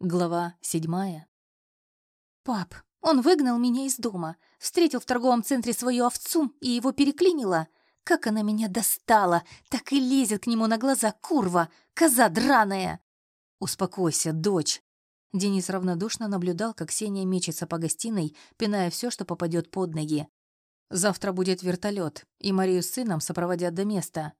Глава седьмая. «Пап, он выгнал меня из дома, встретил в торговом центре свою овцу и его переклинила. Как она меня достала, так и лезет к нему на глаза, курва, коза драная!» «Успокойся, дочь!» Денис равнодушно наблюдал, как Ксения мечется по гостиной, пиная все, что попадет под ноги. «Завтра будет вертолет, и Марию с сыном сопроводят до места».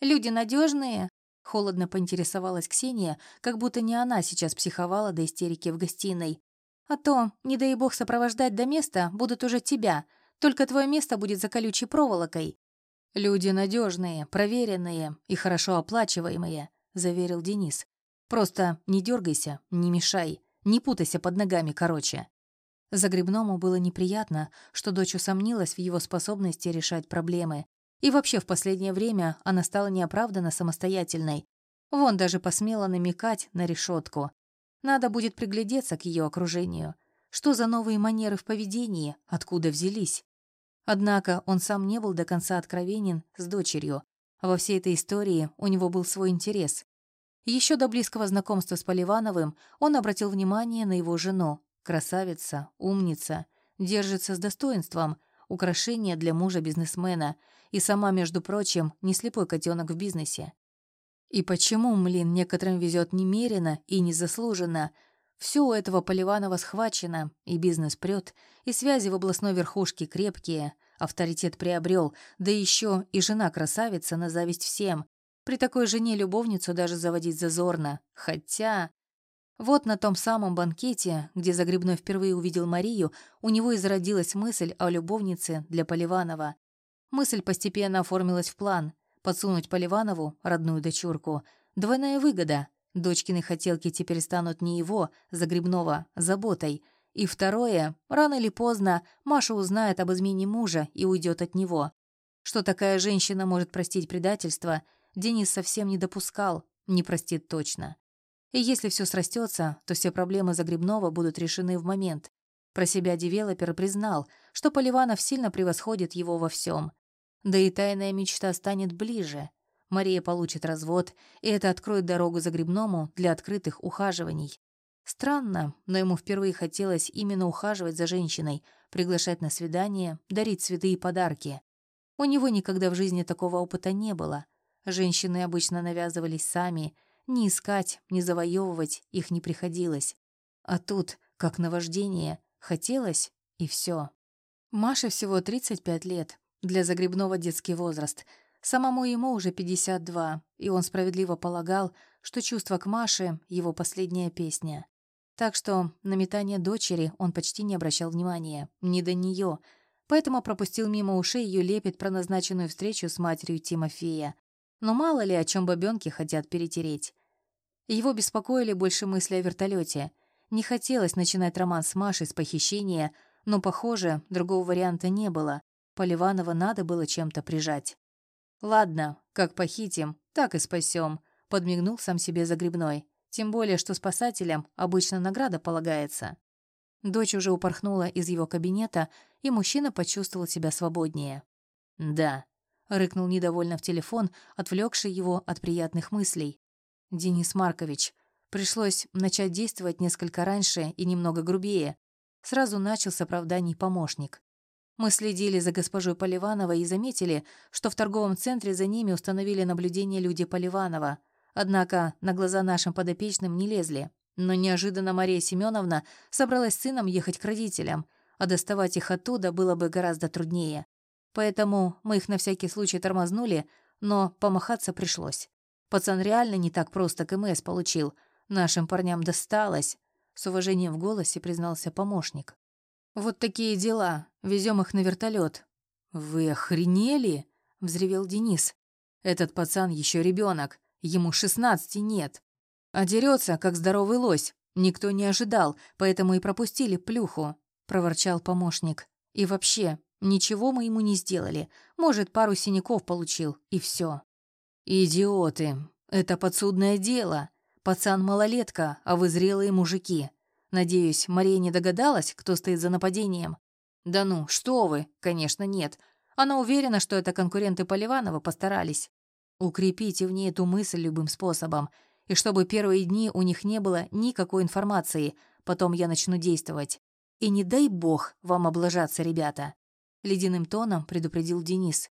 «Люди надежные? Холодно поинтересовалась Ксения, как будто не она сейчас психовала до истерики в гостиной. «А то, не дай бог сопровождать до места, будут уже тебя. Только твое место будет за колючей проволокой». «Люди надежные, проверенные и хорошо оплачиваемые», — заверил Денис. «Просто не дергайся, не мешай, не путайся под ногами, короче». Загребному было неприятно, что дочь усомнилась в его способности решать проблемы, и вообще в последнее время она стала неоправданно самостоятельной. Вон даже посмела намекать на решетку. Надо будет приглядеться к ее окружению. Что за новые манеры в поведении, откуда взялись? Однако он сам не был до конца откровенен с дочерью. Во всей этой истории у него был свой интерес. Еще до близкого знакомства с Поливановым он обратил внимание на его жену. Красавица, умница, держится с достоинством, украшение для мужа-бизнесмена — и сама, между прочим, не слепой котенок в бизнесе. И почему, млин, некоторым везет немерено и незаслуженно? Все у этого Поливанова схвачено, и бизнес прет, и связи в областной верхушке крепкие, авторитет приобрел, да еще и жена красавица на зависть всем. При такой жене любовницу даже заводить зазорно. Хотя... Вот на том самом банкете, где Загребной впервые увидел Марию, у него и зародилась мысль о любовнице для Поливанова. Мысль постепенно оформилась в план — подсунуть Поливанову, родную дочурку. Двойная выгода. Дочкины хотелки теперь станут не его, Загребного, заботой. И второе, рано или поздно Маша узнает об измене мужа и уйдет от него. Что такая женщина может простить предательство, Денис совсем не допускал, не простит точно. И если все срастется, то все проблемы Загребного будут решены в момент. Про себя девелопер признал, что Поливанов сильно превосходит его во всем. Да и тайная мечта станет ближе. Мария получит развод, и это откроет дорогу загребному для открытых ухаживаний. Странно, но ему впервые хотелось именно ухаживать за женщиной, приглашать на свидание, дарить цветы и подарки. У него никогда в жизни такого опыта не было. Женщины обычно навязывались сами, ни искать, ни завоевывать их не приходилось. А тут, как наваждение, хотелось — и все. Маше всего 35 лет, для Загребного детский возраст. Самому ему уже 52, и он справедливо полагал, что чувство к Маше — его последняя песня. Так что на метание дочери он почти не обращал внимания, не до нее, поэтому пропустил мимо ушей ее лепет про назначенную встречу с матерью Тимофея. Но мало ли, о чем бабенки хотят перетереть. Его беспокоили больше мысли о вертолете. Не хотелось начинать роман с Машей с похищения, но, похоже, другого варианта не было. Поливанова надо было чем-то прижать. «Ладно, как похитим, так и спасем», — подмигнул сам себе загребной. «Тем более, что спасателям обычно награда полагается». Дочь уже упорхнула из его кабинета, и мужчина почувствовал себя свободнее. «Да», — рыкнул недовольно в телефон, отвлекший его от приятных мыслей. «Денис Маркович, пришлось начать действовать несколько раньше и немного грубее», сразу начал с оправданий помощник. Мы следили за госпожой Поливановой и заметили, что в торговом центре за ними установили наблюдение люди Поливанова. Однако на глаза нашим подопечным не лезли. Но неожиданно Мария Семеновна собралась с сыном ехать к родителям, а доставать их оттуда было бы гораздо труднее. Поэтому мы их на всякий случай тормознули, но помахаться пришлось. Пацан реально не так просто КМС получил. Нашим парням досталось. С уважением в голосе признался помощник. «Вот такие дела. Везем их на вертолет. «Вы охренели?» — взревел Денис. «Этот пацан еще ребенок. Ему шестнадцати нет. А дерется, как здоровый лось. Никто не ожидал, поэтому и пропустили плюху», — проворчал помощник. «И вообще, ничего мы ему не сделали. Может, пару синяков получил, и все». «Идиоты! Это подсудное дело. Пацан малолетка, а вы зрелые мужики. Надеюсь, Мария не догадалась, кто стоит за нападением? Да ну, что вы? Конечно, нет. Она уверена, что это конкуренты Поливанова постарались. Укрепите в ней эту мысль любым способом. И чтобы первые дни у них не было никакой информации, потом я начну действовать. И не дай бог вам облажаться, ребята. Ледяным тоном предупредил Денис.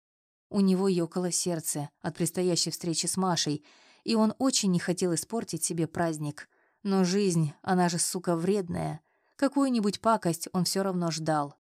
У него ёкало сердце от предстоящей встречи с Машей, и он очень не хотел испортить себе праздник. Но жизнь, она же, сука, вредная. Какую-нибудь пакость он все равно ждал.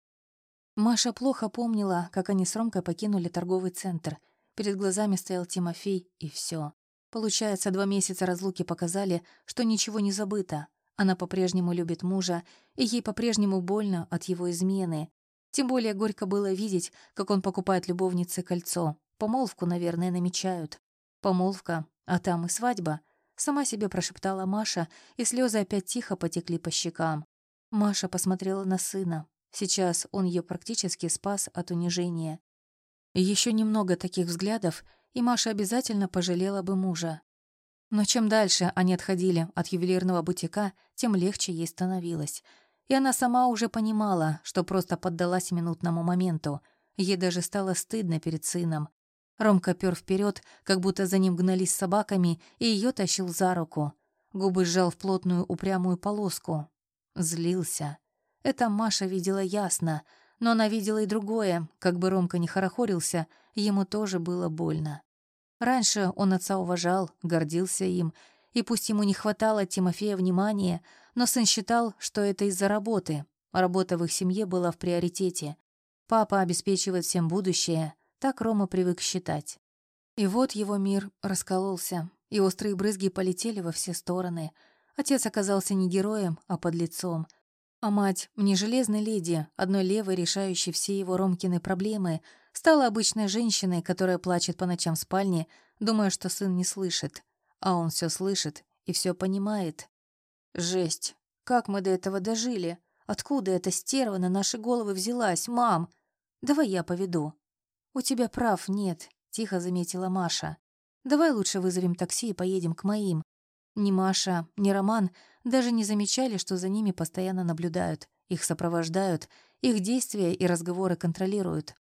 Маша плохо помнила, как они с Ромкой покинули торговый центр. Перед глазами стоял Тимофей, и все. Получается, два месяца разлуки показали, что ничего не забыто. Она по-прежнему любит мужа, и ей по-прежнему больно от его измены. Тем более горько было видеть, как он покупает любовнице кольцо. Помолвку, наверное, намечают. Помолвка, а там и свадьба. Сама себе прошептала Маша, и слезы опять тихо потекли по щекам. Маша посмотрела на сына. Сейчас он ее практически спас от унижения. Еще немного таких взглядов, и Маша обязательно пожалела бы мужа. Но чем дальше они отходили от ювелирного бутика, тем легче ей становилось. И она сама уже понимала, что просто поддалась минутному моменту. Ей даже стало стыдно перед сыном. Ромка пёр вперед, как будто за ним гнались собаками, и ее тащил за руку. Губы сжал в плотную упрямую полоску. Злился. Это Маша видела ясно, но она видела и другое. Как бы Ромка не хорохорился, ему тоже было больно. Раньше он отца уважал, гордился им, и пусть ему не хватало Тимофея внимания, но сын считал, что это из-за работы. Работа в их семье была в приоритете. Папа обеспечивает всем будущее, так Рома привык считать. И вот его мир раскололся, и острые брызги полетели во все стороны. Отец оказался не героем, а подлецом. А мать, не железной леди, одной левой решающей все его Ромкины проблемы, стала обычной женщиной, которая плачет по ночам в спальне, думая, что сын не слышит. А он все слышит и все понимает. Жесть. Как мы до этого дожили? Откуда эта стерва на наши головы взялась, мам? Давай я поведу. У тебя прав нет, тихо заметила Маша. Давай лучше вызовем такси и поедем к моим. Ни Маша, ни Роман даже не замечали, что за ними постоянно наблюдают, их сопровождают, их действия и разговоры контролируют.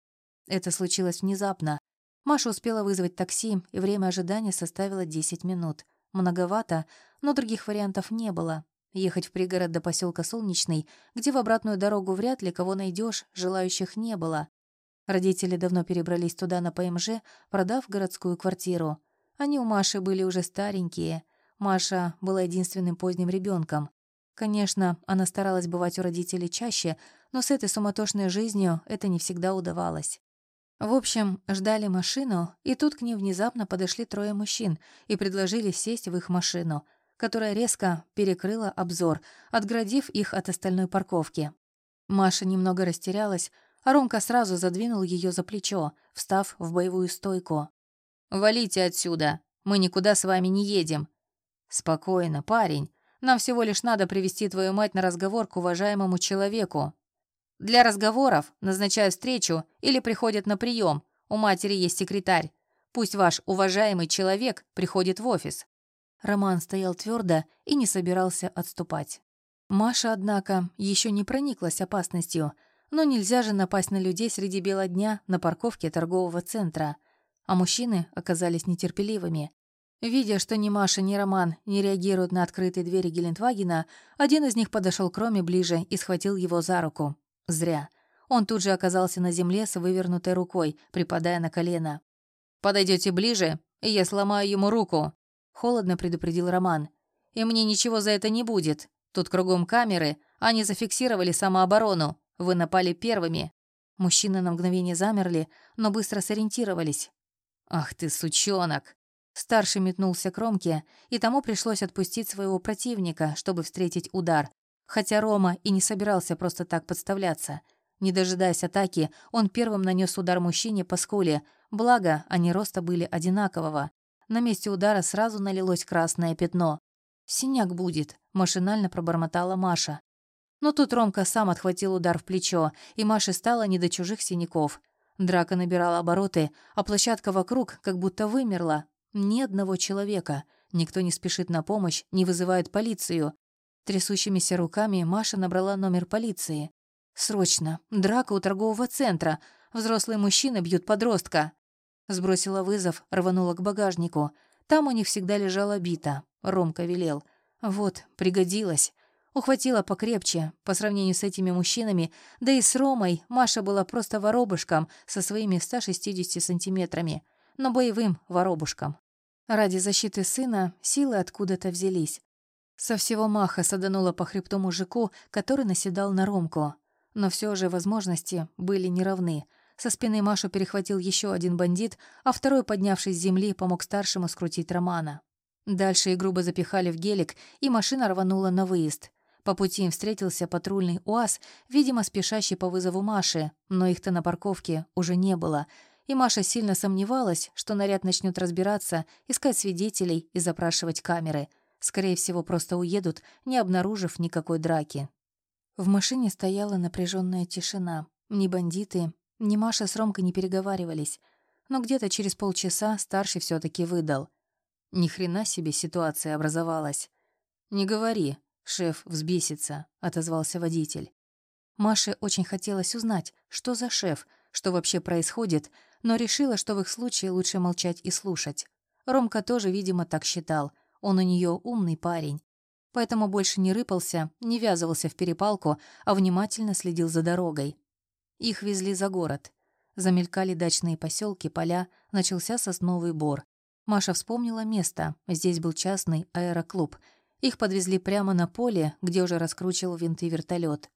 Это случилось внезапно. Маша успела вызвать такси, и время ожидания составило 10 минут. Многовато, но других вариантов не было. Ехать в пригород до поселка Солнечный, где в обратную дорогу вряд ли кого найдешь, желающих не было. Родители давно перебрались туда на ПМЖ, продав городскую квартиру. Они у Маши были уже старенькие. Маша была единственным поздним ребенком. Конечно, она старалась бывать у родителей чаще, но с этой суматошной жизнью это не всегда удавалось. В общем, ждали машину, и тут к ним внезапно подошли трое мужчин и предложили сесть в их машину, которая резко перекрыла обзор, отградив их от остальной парковки. Маша немного растерялась, а Ромка сразу задвинул ее за плечо, встав в боевую стойку. «Валите отсюда! Мы никуда с вами не едем!» «Спокойно, парень. Нам всего лишь надо привести твою мать на разговор к уважаемому человеку. Для разговоров назначают встречу или приходят на прием. У матери есть секретарь. Пусть ваш уважаемый человек приходит в офис». Роман стоял твердо и не собирался отступать. Маша, однако, еще не прониклась опасностью, но нельзя же напасть на людей среди бела дня на парковке торгового центра. А мужчины оказались нетерпеливыми. Видя, что ни Маша, ни Роман не реагируют на открытые двери Гелендвагена, один из них подошел к Роме ближе и схватил его за руку. Зря. Он тут же оказался на земле с вывернутой рукой, припадая на колено. «Подойдете ближе, и я сломаю ему руку», — холодно предупредил Роман. «И мне ничего за это не будет. Тут кругом камеры, они зафиксировали самооборону. Вы напали первыми». Мужчины на мгновение замерли, но быстро сориентировались. «Ах ты, сучонок!» Старший метнулся к Ромке, и тому пришлось отпустить своего противника, чтобы встретить удар, Хотя Рома и не собирался просто так подставляться. Не дожидаясь атаки, он первым нанес удар мужчине по скуле, благо они роста были одинакового. На месте удара сразу налилось красное пятно. «Синяк будет», — машинально пробормотала Маша. Но тут Ромка сам отхватил удар в плечо, и Маше стало не до чужих синяков. Драка набирала обороты, а площадка вокруг как будто вымерла. Ни одного человека. Никто не спешит на помощь, не вызывает полицию. Трясущимися руками Маша набрала номер полиции. «Срочно! Драка у торгового центра! Взрослые мужчины бьют подростка!» Сбросила вызов, рванула к багажнику. Там у них всегда лежала бита. Ромка велел. Вот, пригодилась. Ухватила покрепче. По сравнению с этими мужчинами, да и с Ромой, Маша была просто воробушком со своими 160 сантиметрами, но боевым воробушком. Ради защиты сына силы откуда-то взялись. Со всего маха саданула по хребту мужику, который наседал на Ромку. Но все же возможности были неравны. Со спины Машу перехватил еще один бандит, а второй, поднявшись с земли, помог старшему скрутить Романа. Дальше и грубо запихали в гелик, и машина рванула на выезд. По пути им встретился патрульный УАЗ, видимо, спешащий по вызову Маши, но их-то на парковке уже не было, и Маша сильно сомневалась, что наряд начнет разбираться, искать свидетелей и запрашивать камеры. Скорее всего, просто уедут, не обнаружив никакой драки. В машине стояла напряженная тишина. Ни бандиты, ни Маша с Ромкой не переговаривались. Но где-то через полчаса старший все таки выдал. Ни хрена себе ситуация образовалась. «Не говори, шеф взбесится», — отозвался водитель. Маше очень хотелось узнать, что за шеф, что вообще происходит, но решила, что в их случае лучше молчать и слушать. Ромка тоже, видимо, так считал. Он у нее умный парень поэтому больше не рыпался, не ввязывался в перепалку, а внимательно следил за дорогой. Их везли за город. Замелькали дачные поселки, поля, начался сосновый бор. Маша вспомнила место, здесь был частный аэроклуб. Их подвезли прямо на поле, где уже раскручивал винты вертолет.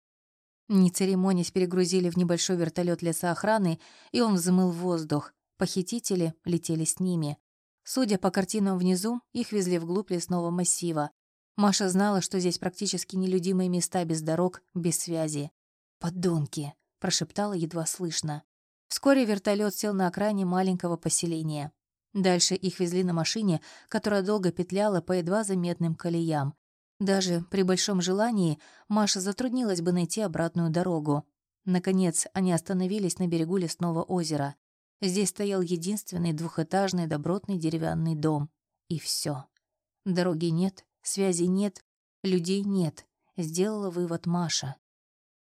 Не церемонясь, перегрузили в небольшой вертолет лесоохраны, и он взмыл в воздух. Похитители летели с ними. Судя по картинам внизу, их везли вглубь лесного массива. Маша знала, что здесь практически нелюдимые места без дорог, без связи. «Подонки!» — прошептала едва слышно. Вскоре вертолет сел на окраине маленького поселения. Дальше их везли на машине, которая долго петляла по едва заметным колеям. Даже при большом желании Маша затруднилась бы найти обратную дорогу. Наконец, они остановились на берегу лесного озера. Здесь стоял единственный двухэтажный добротный деревянный дом. И все. Дороги нет, Связи нет, людей нет, сделала вывод Маша.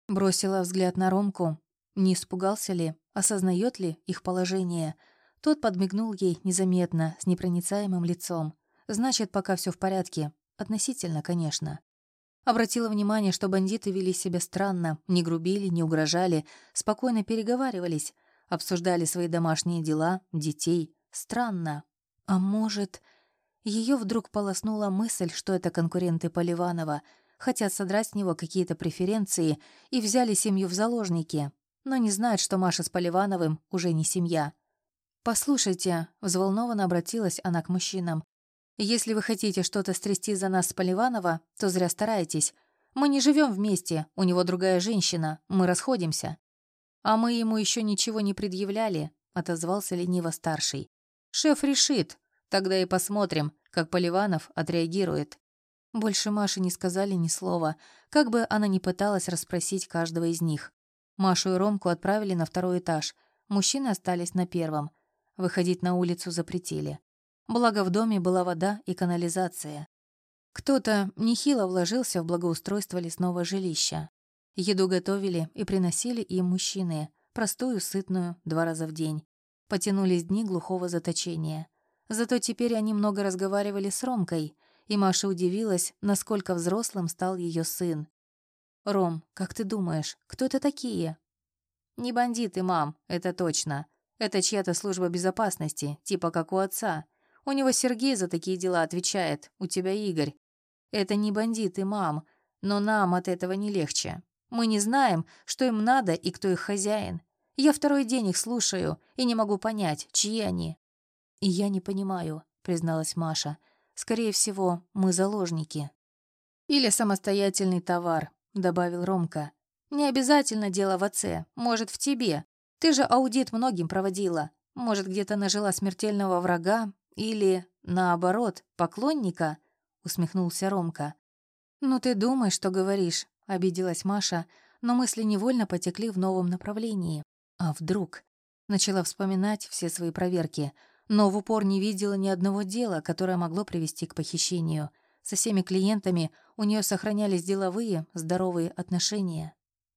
Бросила взгляд на Ромку. Не испугался ли, осознает ли их положение? Тот подмигнул ей незаметно, с непроницаемым лицом. Значит, пока все в порядке. Относительно, конечно. Обратила внимание, что бандиты вели себя странно, не грубили, не угрожали, спокойно переговаривались, обсуждали свои домашние дела, детей. Странно. А может... Ее вдруг полоснула мысль, что это конкуренты Поливанова, хотят содрать с него какие-то преференции и взяли семью в заложники, но не знают, что Маша с Поливановым уже не семья. «Послушайте», — взволнованно обратилась она к мужчинам, «если вы хотите что-то стрясти за нас с Поливанова, то зря стараетесь. Мы не живем вместе, у него другая женщина, мы расходимся». «А мы ему еще ничего не предъявляли», — отозвался лениво старший. «Шеф решит, Тогда и посмотрим, как Поливанов отреагирует. Больше Маше не сказали ни слова, как бы она ни пыталась расспросить каждого из них. Машу и Ромку отправили на второй этаж, мужчины остались на первом. Выходить на улицу запретили. Благо в доме была вода и канализация. Кто-то нехило вложился в благоустройство лесного жилища. Еду готовили и приносили им мужчины, простую, сытную, два раза в день. Потянулись дни глухого заточения. Зато теперь они много разговаривали с Ромкой, и Маша удивилась, насколько взрослым стал ее сын. «Ром, как ты думаешь, кто это такие?» «Не бандиты, мам, это точно. Это чья-то служба безопасности, типа как у отца. У него Сергей за такие дела отвечает, у тебя Игорь. Это не бандиты, мам, но нам от этого не легче. Мы не знаем, что им надо и кто их хозяин. Я второй день их слушаю и не могу понять, чьи они. «И я не понимаю», — призналась Маша. «Скорее всего, мы заложники». «Или самостоятельный товар», — добавил Ромка. «Не обязательно дело в отце, может, в тебе. Ты же аудит многим проводила. Может, где-то нажила смертельного врага или, наоборот, поклонника?» — усмехнулся Ромка. «Ну ты думаешь, что говоришь», — обиделась Маша, но мысли невольно потекли в новом направлении. А вдруг? Начала вспоминать все свои проверки — но в упор не видела ни одного дела, которое могло привести к похищению. Со всеми клиентами у нее сохранялись деловые, здоровые отношения.